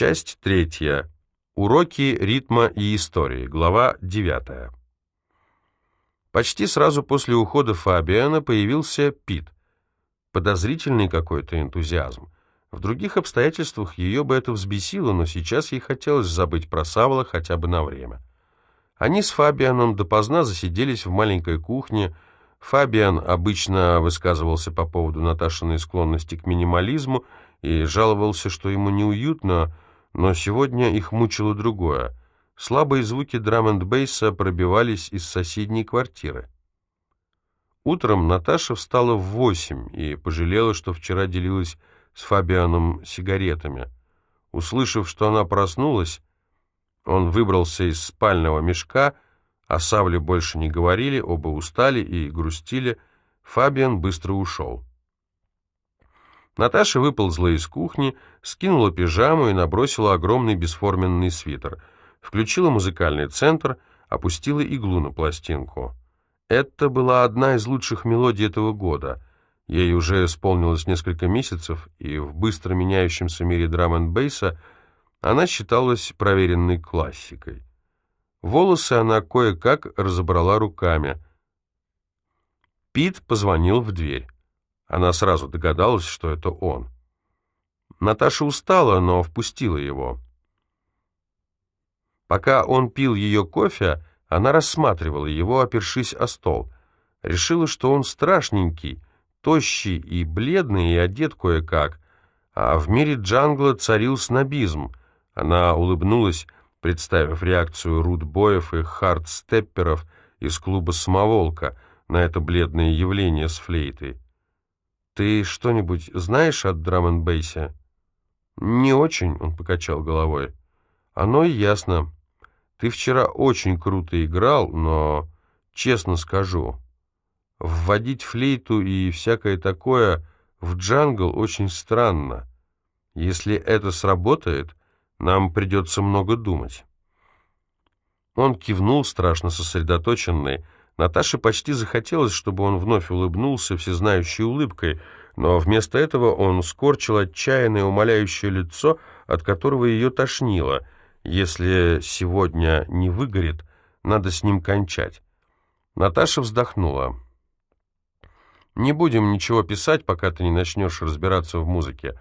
Часть третья. Уроки ритма и истории. Глава девятая. Почти сразу после ухода Фабиана появился Пит. Подозрительный какой-то энтузиазм. В других обстоятельствах ее бы это взбесило, но сейчас ей хотелось забыть про Савла хотя бы на время. Они с Фабианом допоздна засиделись в маленькой кухне. Фабиан обычно высказывался по поводу Наташиной склонности к минимализму и жаловался, что ему неуютно, но сегодня их мучило другое. Слабые звуки драм-энд-бейса пробивались из соседней квартиры. Утром Наташа встала в восемь и пожалела, что вчера делилась с Фабианом сигаретами. Услышав, что она проснулась, он выбрался из спального мешка, о Савле больше не говорили, оба устали и грустили. Фабиан быстро ушел. Наташа выползла из кухни, скинула пижаму и набросила огромный бесформенный свитер. Включила музыкальный центр, опустила иглу на пластинку. Это была одна из лучших мелодий этого года. Ей уже исполнилось несколько месяцев, и в быстро меняющемся мире драм-н-бейса – она считалась проверенной классикой. Волосы она кое-как разобрала руками. Пит позвонил в дверь. Она сразу догадалась, что это он. Наташа устала, но впустила его. Пока он пил ее кофе, она рассматривала его, опершись о стол. Решила, что он страшненький, тощий и бледный, и одет кое-как, а в мире джангла царил снобизм — она улыбнулась, представив реакцию рудбоев и хардстепперов из клуба «Самоволка» на это бледное явление с флейтой. «Ты что-нибудь знаешь от драм-н-бейсе?» «Не очень», — он покачал головой. «Оно и ясно. Ты вчера очень круто играл, но, честно скажу, вводить флейту и всякое такое в джангл очень странно. Если это сработает, нам придется много думать». Он кивнул, страшно сосредоточенный. Наташе почти захотелось, чтобы он вновь улыбнулся всезнающей улыбкой, но вместо этого он скорчил отчаянное умоляющее лицо, от которого ее тошнило. Если сегодня не выгорит, надо с ним кончать. Наташа вздохнула. «Не будем ничего писать, пока ты не начнешь разбираться в музыке.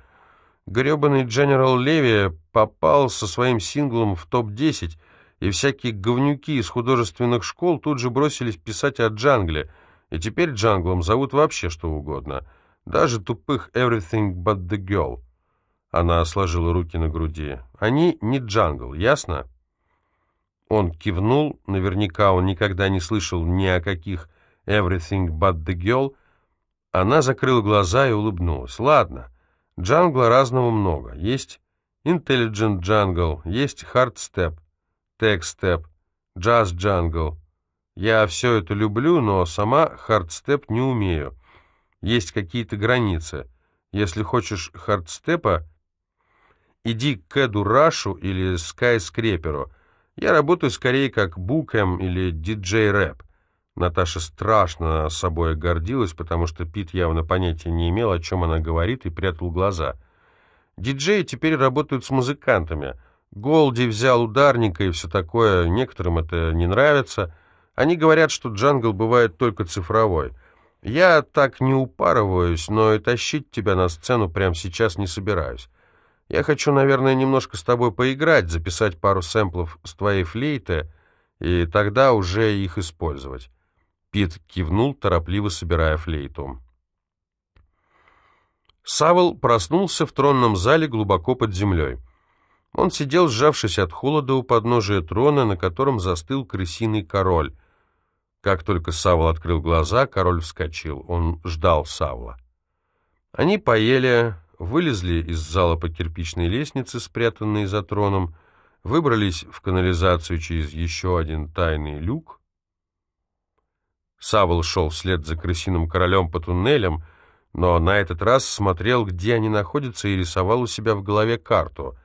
Гребаный Дженерал Леви попал со своим синглом в топ-10, и всякие говнюки из художественных школ тут же бросились писать о джангле, и теперь джанглом зовут вообще что угодно, даже тупых «Everything but the girl». Она сложила руки на груди. «Они не джангл, ясно?» Он кивнул, наверняка он никогда не слышал ни о каких «Everything but the girl». Она закрыла глаза и улыбнулась. «Ладно». Джангла разного много. Есть Intelligent Jungle, есть Hard Step, Jazz Jungle. Я все это люблю, но сама Step не умею. Есть какие-то границы. Если хочешь хардстепа, иди к Эду Рашу или Скайскреперу. Я работаю скорее как букэм или диджей-рэп. Наташа страшно собой гордилась, потому что Пит явно понятия не имел, о чем она говорит, и прятал глаза. Диджеи теперь работают с музыкантами. Голди взял ударника и все такое, некоторым это не нравится. Они говорят, что джангл бывает только цифровой. Я так не упарываюсь, но и тащить тебя на сцену прямо сейчас не собираюсь. Я хочу, наверное, немножко с тобой поиграть, записать пару сэмплов с твоей флейты, и тогда уже их использовать. Пит кивнул, торопливо собирая флейту. Савол проснулся в тронном зале глубоко под землей. Он сидел, сжавшись от холода у подножия трона, на котором застыл крысиный король. Как только Савол открыл глаза, король вскочил. Он ждал Савла. Они поели, вылезли из зала по кирпичной лестнице, спрятанной за троном, выбрались в канализацию через еще один тайный люк, Савол шел вслед за крысиным королем по туннелям, но на этот раз смотрел, где они находятся, и рисовал у себя в голове карту.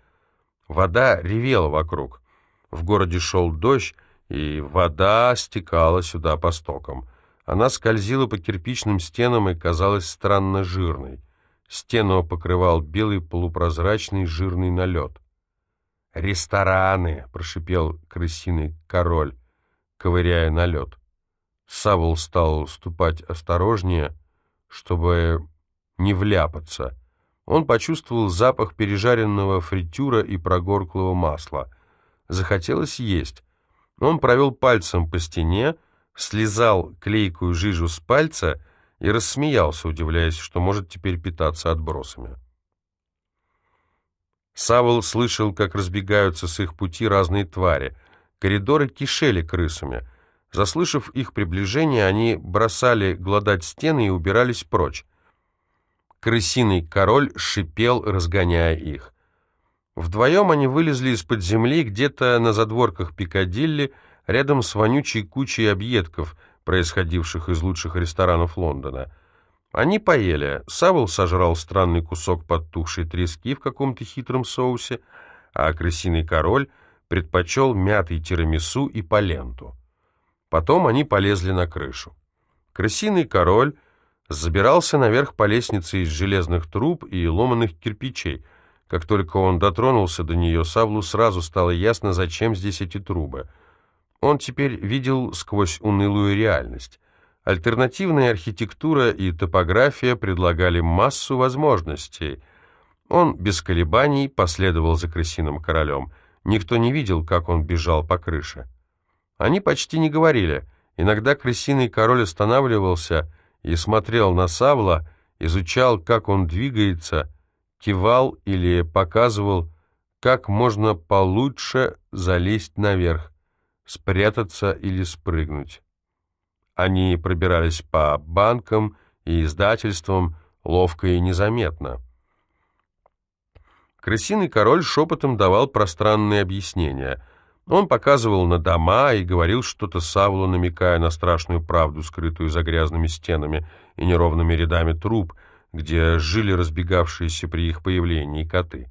Вода ревела вокруг. В городе шел дождь, и вода стекала сюда по стокам. Она скользила по кирпичным стенам и казалась странно жирной. Стену покрывал белый полупрозрачный жирный налет. «Рестораны!» — прошипел крысиный король, ковыряя на лед. Савол стал ступать осторожнее, чтобы не вляпаться. Он почувствовал запах пережаренного фритюра и прогорклого масла. Захотелось есть. Он провел пальцем по стене, слезал клейкую жижу с пальца и рассмеялся, удивляясь, что может теперь питаться отбросами. Савол слышал, как разбегаются с их пути разные твари. Коридоры кишели крысами. Заслышав их приближение, они бросали гладать стены и убирались прочь. Крысиный король шипел, разгоняя их. Вдвоем они вылезли из-под земли где-то на задворках Пикадилли, рядом с вонючей кучей объедков, происходивших из лучших ресторанов Лондона. Они поели. Савол сожрал странный кусок подтухшей трески в каком-то хитром соусе, а крысиный король предпочел мятый тирамису и поленту. Потом они полезли на крышу. Крысиный король забирался наверх по лестнице из железных труб и ломаных кирпичей. Как только он дотронулся до нее, Савлу сразу стало ясно, зачем здесь эти трубы. Он теперь видел сквозь унылую реальность. Альтернативная архитектура и топография предлагали массу возможностей. Он без колебаний последовал за крысиным королем. Никто не видел, как он бежал по крыше. Они почти не говорили. Иногда крысиный король останавливался и смотрел на Савла, изучал, как он двигается, кивал или показывал, как можно получше залезть наверх, спрятаться или спрыгнуть. Они пробирались по банкам и издательствам ловко и незаметно. Крысиный король шепотом давал пространные объяснения. Он показывал на дома и говорил что-то Савлу, намекая на страшную правду, скрытую за грязными стенами и неровными рядами труб, где жили разбегавшиеся при их появлении коты.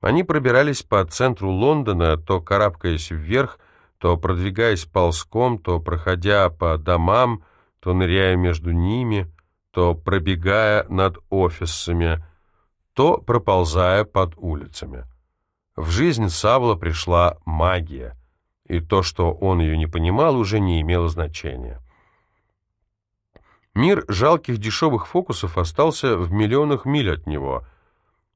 Они пробирались по центру Лондона, то карабкаясь вверх, то продвигаясь ползком, то проходя по домам, то ныряя между ними, то пробегая над офисами, то проползая под улицами. В жизнь Савла пришла магия, и то, что он ее не понимал, уже не имело значения. Мир жалких дешевых фокусов остался в миллионах миль от него.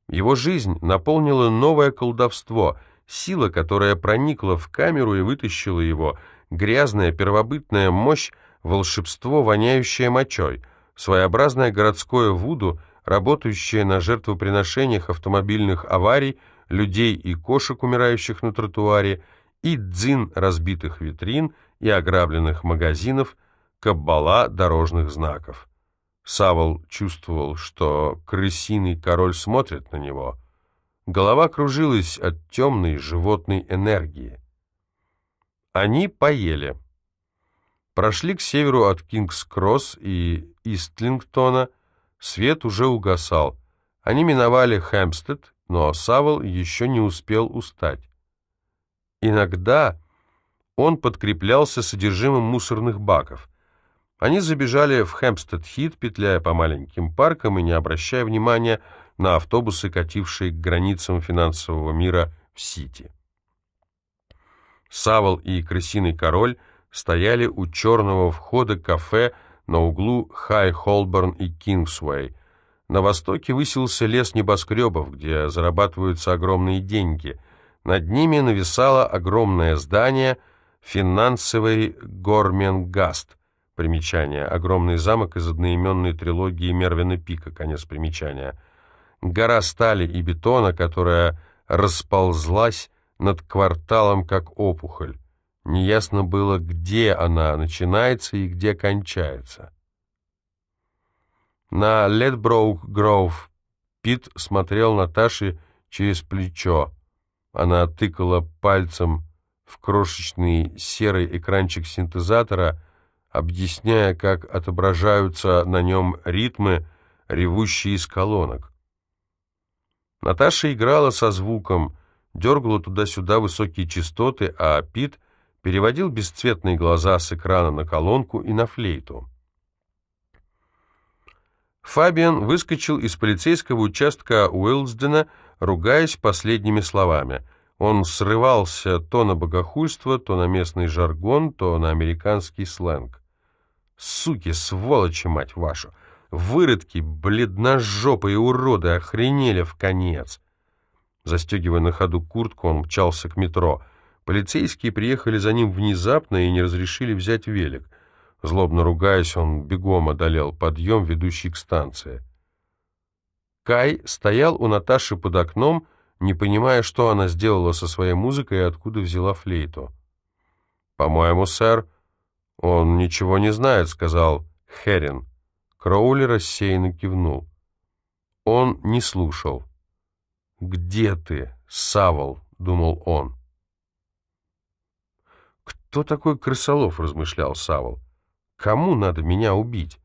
Его жизнь наполнила новое колдовство — Сила, которая проникла в камеру и вытащила его, грязная первобытная мощь, волшебство, воняющее мочой, своеобразное городское вуду, работающее на жертвоприношениях автомобильных аварий, людей и кошек, умирающих на тротуаре, и дзин разбитых витрин и ограбленных магазинов, каббала дорожных знаков. Савол чувствовал, что крысиный король смотрит на него — Голова кружилась от темной животной энергии. Они поели. Прошли к северу от Кингс-Кросс и Ислингтона. Свет уже угасал. Они миновали Хэмпстед, но Савл еще не успел устать. Иногда он подкреплялся содержимым мусорных баков. Они забежали в Хэмпстед-Хит, петляя по маленьким паркам и не обращая внимания на автобусы, катившие к границам финансового мира в Сити. Савол и Крысиный король стояли у черного входа кафе на углу Хай-Холборн и Кингсуэй. На востоке высился лес небоскребов, где зарабатываются огромные деньги. Над ними нависало огромное здание финансовый Горменгаст. Примечание. Огромный замок из одноименной трилогии Мервина Пика. Конец примечания гора стали и бетона, которая расползлась над кварталом, как опухоль. Неясно было, где она начинается и где кончается. На Ледброук Гроув Пит смотрел на Таши через плечо. Она тыкала пальцем в крошечный серый экранчик синтезатора, объясняя, как отображаются на нем ритмы, ревущие из колонок. Наташа играла со звуком, дергала туда-сюда высокие частоты, а Пит переводил бесцветные глаза с экрана на колонку и на флейту. Фабиан выскочил из полицейского участка Уилсдена, ругаясь последними словами. Он срывался то на богохульство, то на местный жаргон, то на американский сленг. «Суки, сволочи, мать вашу! Выродки, бледножопые уроды, охренели в конец!» Застегивая на ходу куртку, он мчался к метро. Полицейские приехали за ним внезапно и не разрешили взять велик. Злобно ругаясь, он бегом одолел подъем, ведущий к станции. Кай стоял у Наташи под окном, не понимая, что она сделала со своей музыкой и откуда взяла флейту. «По-моему, сэр, он ничего не знает», — сказал Херин. Кроули рассеянно кивнул. Он не слушал. «Где ты, Савол?» — думал он. «Кто такой крысолов?» — размышлял Савол. «Кому надо меня убить?»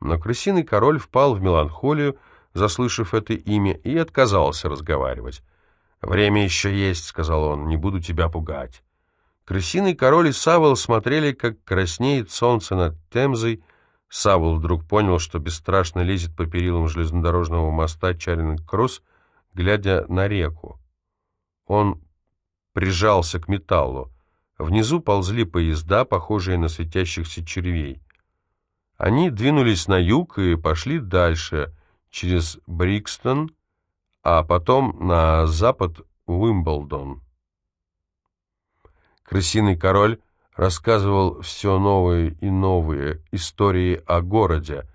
Но крысиный король впал в меланхолию, заслышав это имя, и отказался разговаривать. «Время еще есть», — сказал он, — «не буду тебя пугать». Крысиный король и Савол смотрели, как краснеет солнце над Темзой. Савол вдруг понял, что бесстрашно лезет по перилам железнодорожного моста Чаринг-Кросс, глядя на реку. Он прижался к металлу. Внизу ползли поезда, похожие на светящихся червей. Они двинулись на юг и пошли дальше, через Брикстон, а потом на запад Уимблдон. Крысиный король рассказывал все новые и новые истории о городе.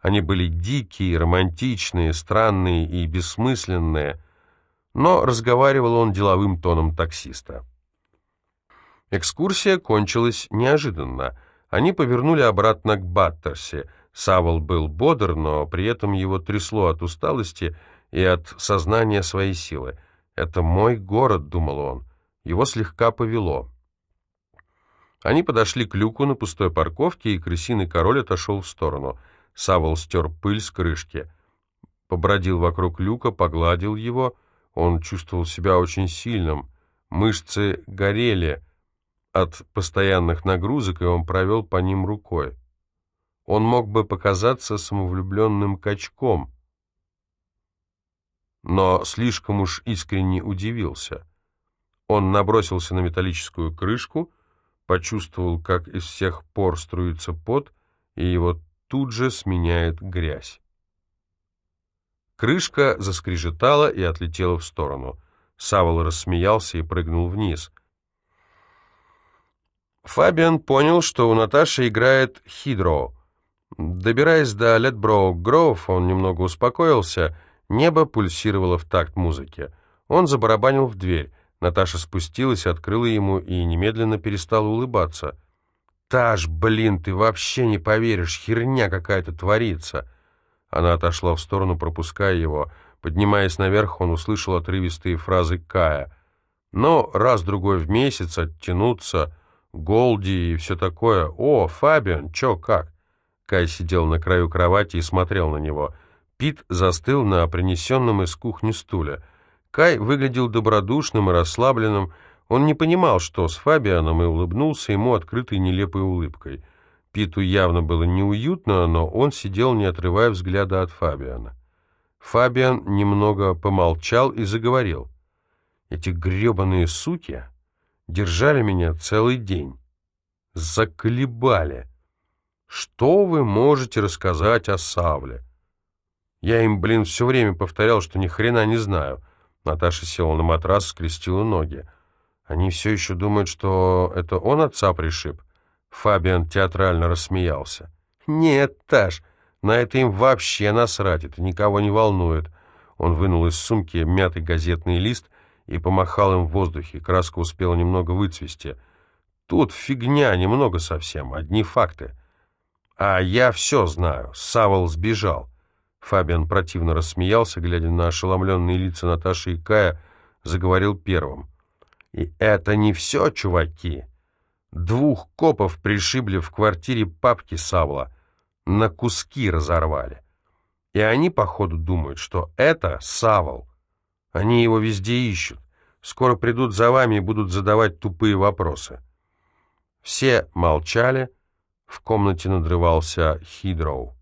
Они были дикие, романтичные, странные и бессмысленные, но разговаривал он деловым тоном таксиста. Экскурсия кончилась неожиданно. Они повернули обратно к Баттерсе. Савол был бодр, но при этом его трясло от усталости и от сознания своей силы. «Это мой город», — думал он. Его слегка повело. Они подошли к люку на пустой парковке, и крысиный король отошел в сторону. Савол стер пыль с крышки. Побродил вокруг люка, погладил его. Он чувствовал себя очень сильным. Мышцы горели от постоянных нагрузок, и он провел по ним рукой. Он мог бы показаться самовлюбленным качком, но слишком уж искренне удивился. Он набросился на металлическую крышку, почувствовал, как из всех пор струится пот, и его тут же сменяет грязь. Крышка заскрежетала и отлетела в сторону. Савол рассмеялся и прыгнул вниз. Фабиан понял, что у Наташи играет Хидро. Добираясь до Летброук Гроув, он немного успокоился, небо пульсировало в такт музыки. Он забарабанил в дверь. Наташа спустилась, открыла ему и немедленно перестала улыбаться. «Таш, блин, ты вообще не поверишь, херня какая-то творится!» Она отошла в сторону, пропуская его. Поднимаясь наверх, он услышал отрывистые фразы Кая. «Но раз-другой в месяц оттянуться, Голди и все такое. О, Фабиан, чё, как?» Кай сидел на краю кровати и смотрел на него. Пит застыл на принесенном из кухни стуле. Кай выглядел добродушным и расслабленным. Он не понимал, что с Фабианом, и улыбнулся ему открытой нелепой улыбкой. Питу явно было неуютно, но он сидел, не отрывая взгляда от Фабиана. Фабиан немного помолчал и заговорил. «Эти гребаные суки держали меня целый день. Заколебали. Что вы можете рассказать о Савле?» Я им, блин, все время повторял, что ни хрена не знаю. Наташа села на матрас, скрестила ноги. Они все еще думают, что это он отца пришиб. Фабиан театрально рассмеялся. «Нет, Таш, на это им вообще насрать, это никого не волнует». Он вынул из сумки мятый газетный лист и помахал им в воздухе. Краска успела немного выцвести. «Тут фигня, немного совсем, одни факты». «А я все знаю. Савол сбежал». Фабиан противно рассмеялся, глядя на ошеломленные лица Наташи и Кая, заговорил первым. «И это не все, чуваки!» Двух копов пришибли в квартире папки Савла, на куски разорвали. И они, походу, думают, что это Савол. Они его везде ищут. Скоро придут за вами и будут задавать тупые вопросы. Все молчали. В комнате надрывался Хидроу.